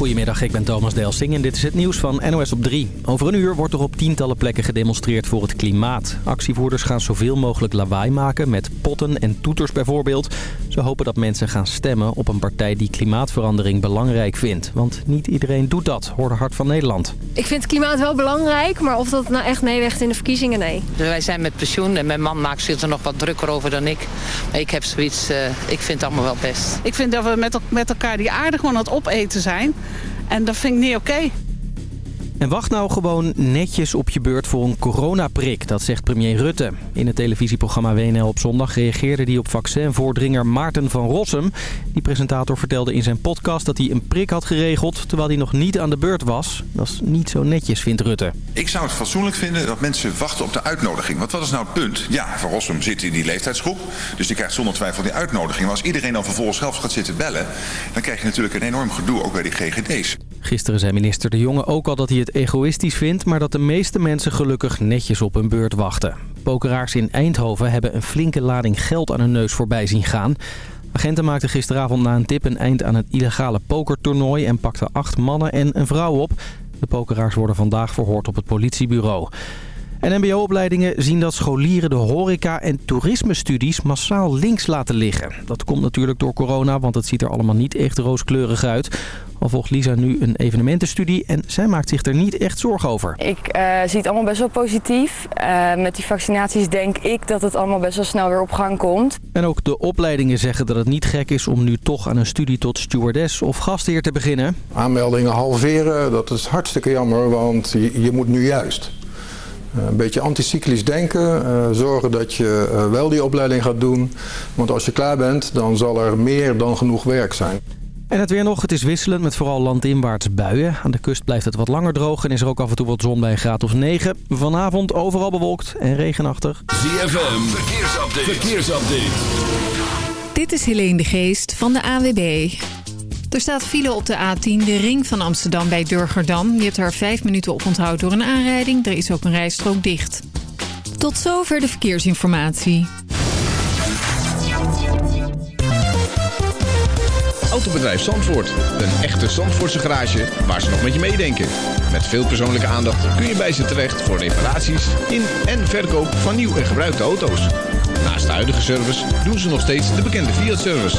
Goedemiddag, ik ben Thomas Delsing en dit is het nieuws van NOS op 3. Over een uur wordt er op tientallen plekken gedemonstreerd voor het klimaat. Actievoerders gaan zoveel mogelijk lawaai maken met potten en toeters bijvoorbeeld. Ze hopen dat mensen gaan stemmen op een partij die klimaatverandering belangrijk vindt. Want niet iedereen doet dat, hoorde Hart van Nederland. Ik vind het klimaat wel belangrijk, maar of dat nou echt meeweegt in de verkiezingen, nee. Wij zijn met pensioen en mijn man maakt zich er nog wat drukker over dan ik. Maar ik heb zoiets, uh, ik vind het allemaal wel best. Ik vind dat we met, met elkaar die aarde gewoon aan het opeten zijn. En dat vind ik niet oké. En wacht nou gewoon netjes op je beurt voor een coronaprik, dat zegt premier Rutte. In het televisieprogramma WNL op zondag reageerde hij op vaccinvoordringer Maarten van Rossum. Die presentator vertelde in zijn podcast dat hij een prik had geregeld terwijl hij nog niet aan de beurt was. Dat is niet zo netjes, vindt Rutte. Ik zou het fatsoenlijk vinden dat mensen wachten op de uitnodiging. Want wat is nou het punt? Ja, Van Rossum zit in die leeftijdsgroep, dus die krijgt zonder twijfel die uitnodiging. Maar als iedereen dan vervolgens zelf gaat zitten bellen, dan krijg je natuurlijk een enorm gedoe ook bij die GGD's. Gisteren zei minister De Jonge ook al dat hij het egoïstisch vindt... maar dat de meeste mensen gelukkig netjes op hun beurt wachten. Pokeraars in Eindhoven hebben een flinke lading geld aan hun neus voorbij zien gaan. Agenten maakten gisteravond na een tip een eind aan het illegale pokertoernooi... en pakten acht mannen en een vrouw op. De pokeraars worden vandaag verhoord op het politiebureau. En mbo-opleidingen zien dat scholieren de horeca- en toerismestudies massaal links laten liggen. Dat komt natuurlijk door corona, want het ziet er allemaal niet echt rooskleurig uit. Al volgt Lisa nu een evenementenstudie en zij maakt zich er niet echt zorgen over. Ik uh, zie het allemaal best wel positief. Uh, met die vaccinaties denk ik dat het allemaal best wel snel weer op gang komt. En ook de opleidingen zeggen dat het niet gek is om nu toch aan een studie tot stewardess of gastheer te beginnen. Aanmeldingen halveren, dat is hartstikke jammer, want je, je moet nu juist. Uh, een beetje anticyclisch denken, zorgen dat je wel die opleiding gaat doen. Want als je klaar bent, dan zal er meer dan genoeg werk zijn. En het weer nog. Het is wisselend met vooral landinwaarts buien. Aan de kust blijft het wat langer droog en is er ook af en toe wat zon bij een graad of 9. Vanavond overal bewolkt en regenachtig. ZFM, verkeersupdate. verkeersupdate. Dit is Helene de Geest van de AWB. Er staat file op de A10, de ring van Amsterdam bij Durgerdam. Je hebt daar vijf minuten op onthoud door een aanrijding. Er is ook een rijstrook dicht. Tot zover de verkeersinformatie. Autobedrijf Zandvoort. Een echte Zandvoortse garage waar ze nog met je meedenken. Met veel persoonlijke aandacht kun je bij ze terecht voor reparaties in en verkoop van nieuw en gebruikte auto's. Naast de huidige service doen ze nog steeds de bekende Fiat-service.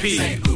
P.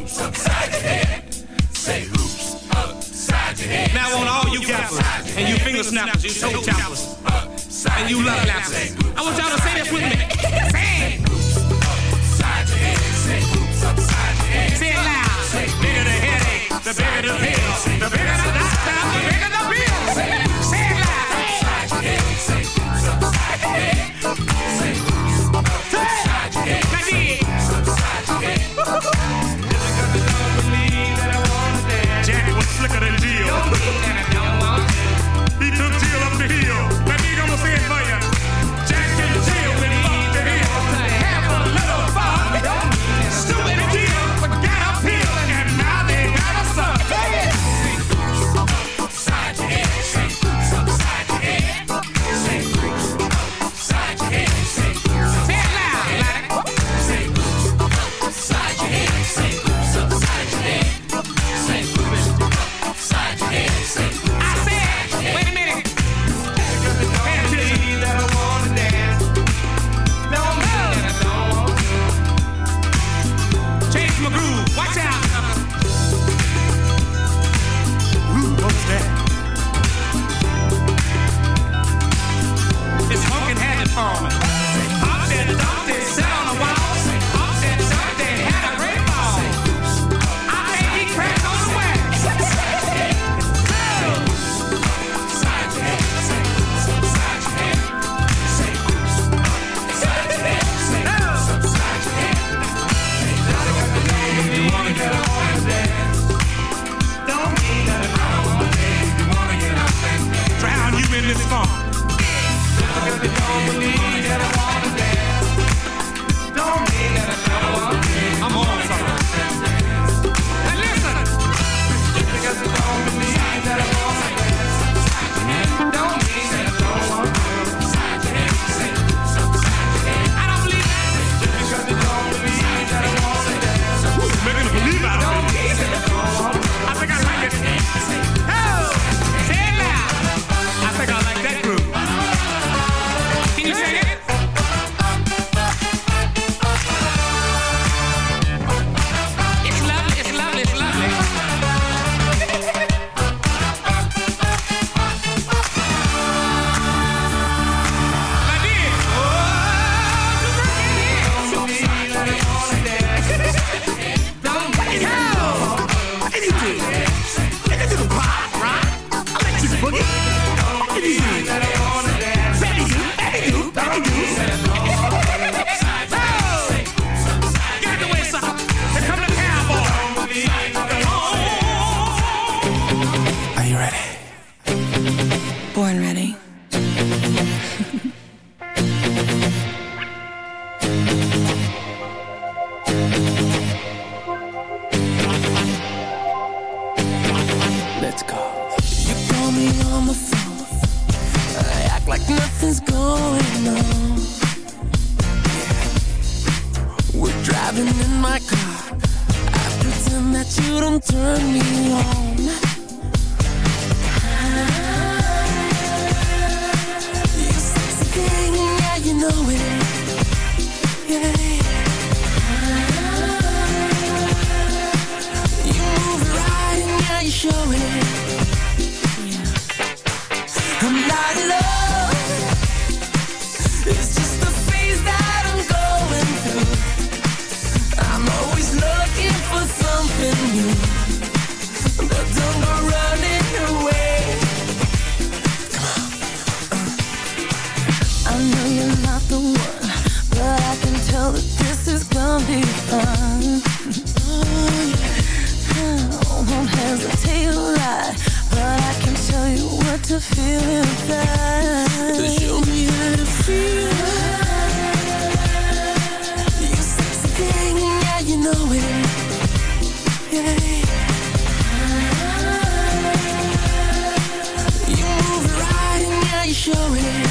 yeah,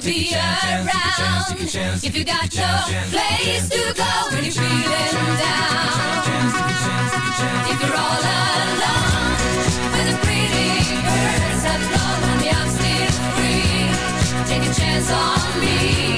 to be around. If you got no place to go when you're feeling down. If you're all alone, when the pretty birds have flown, I'm still free. Take a chance on me.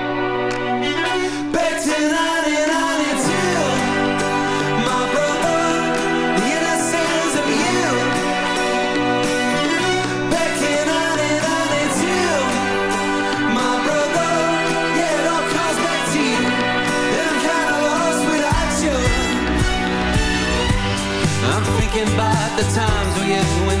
the times we had when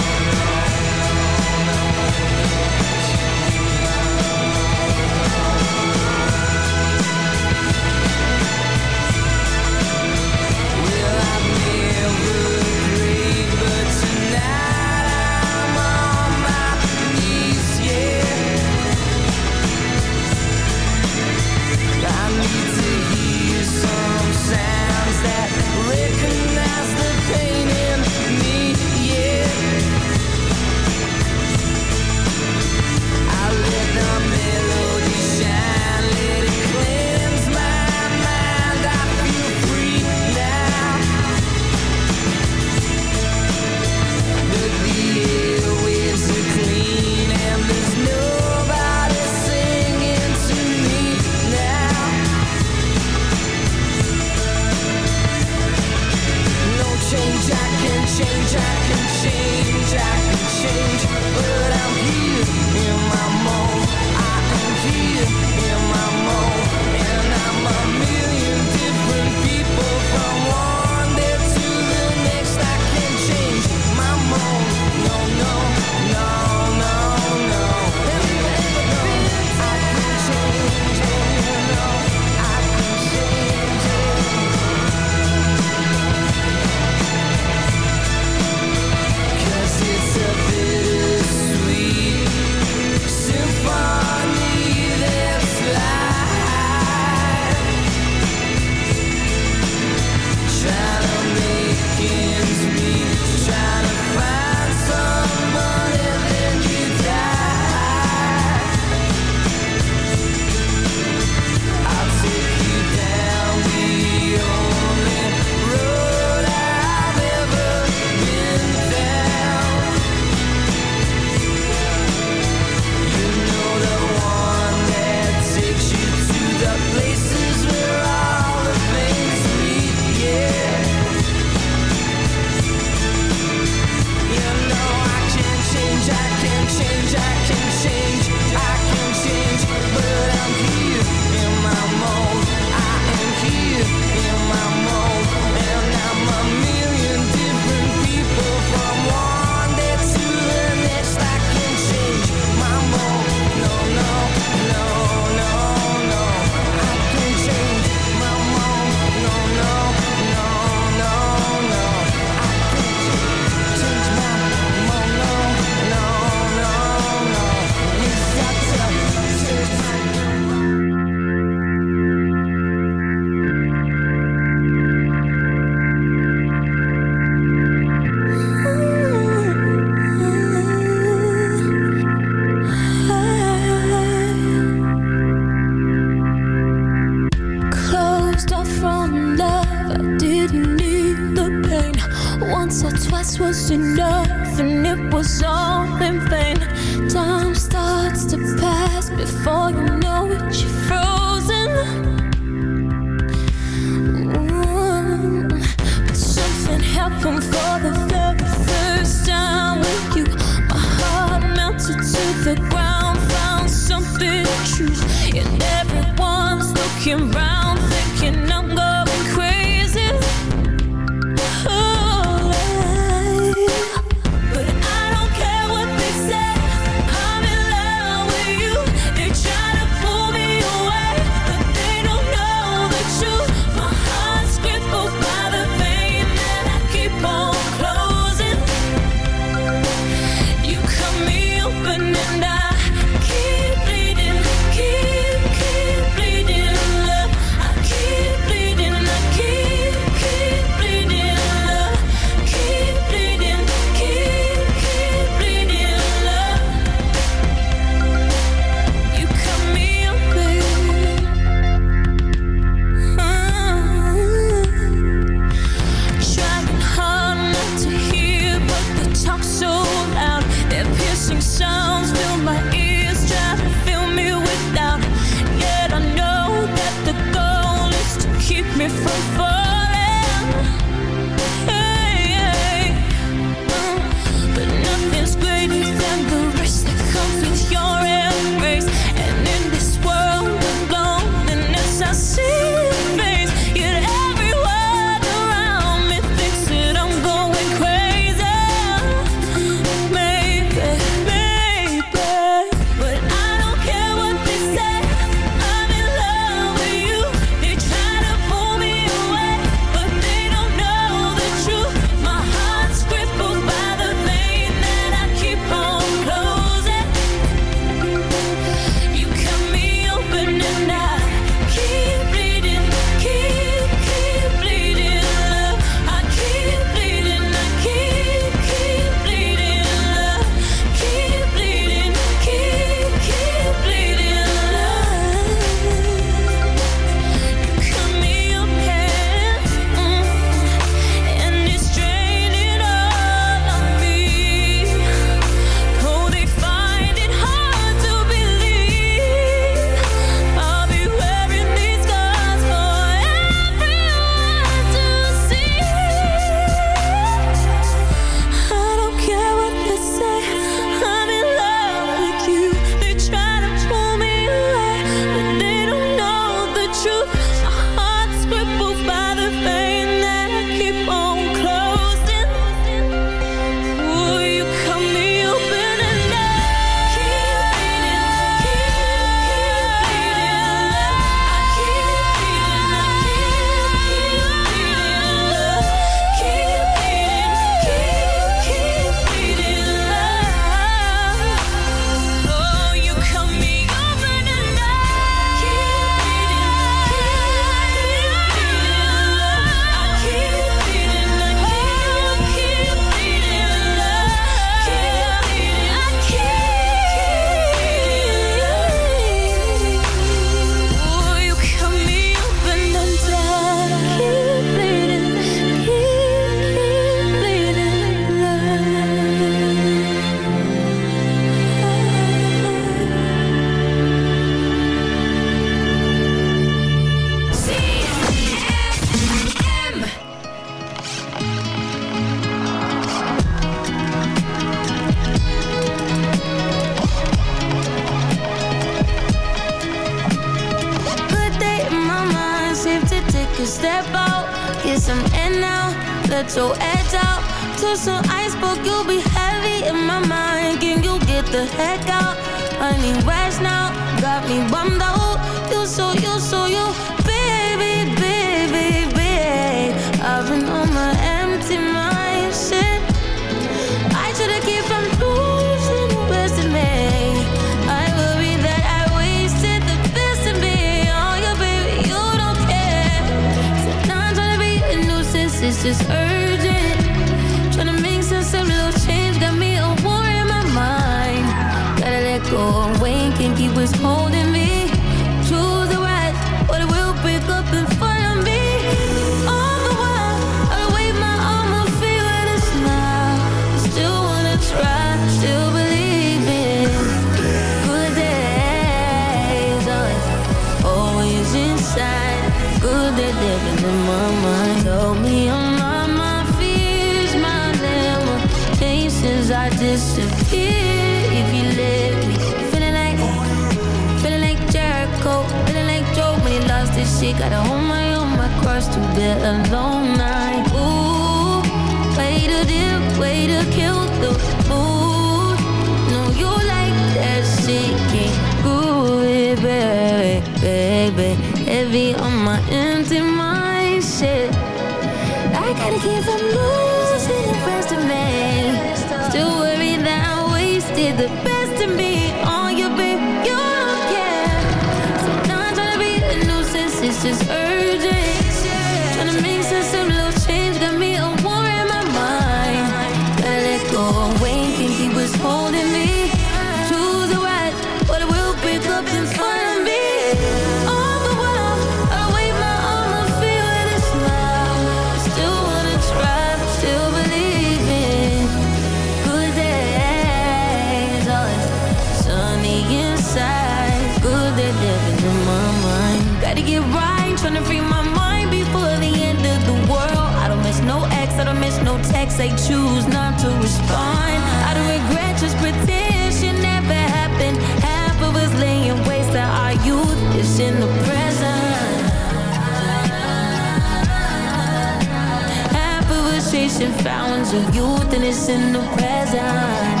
minutes in the present.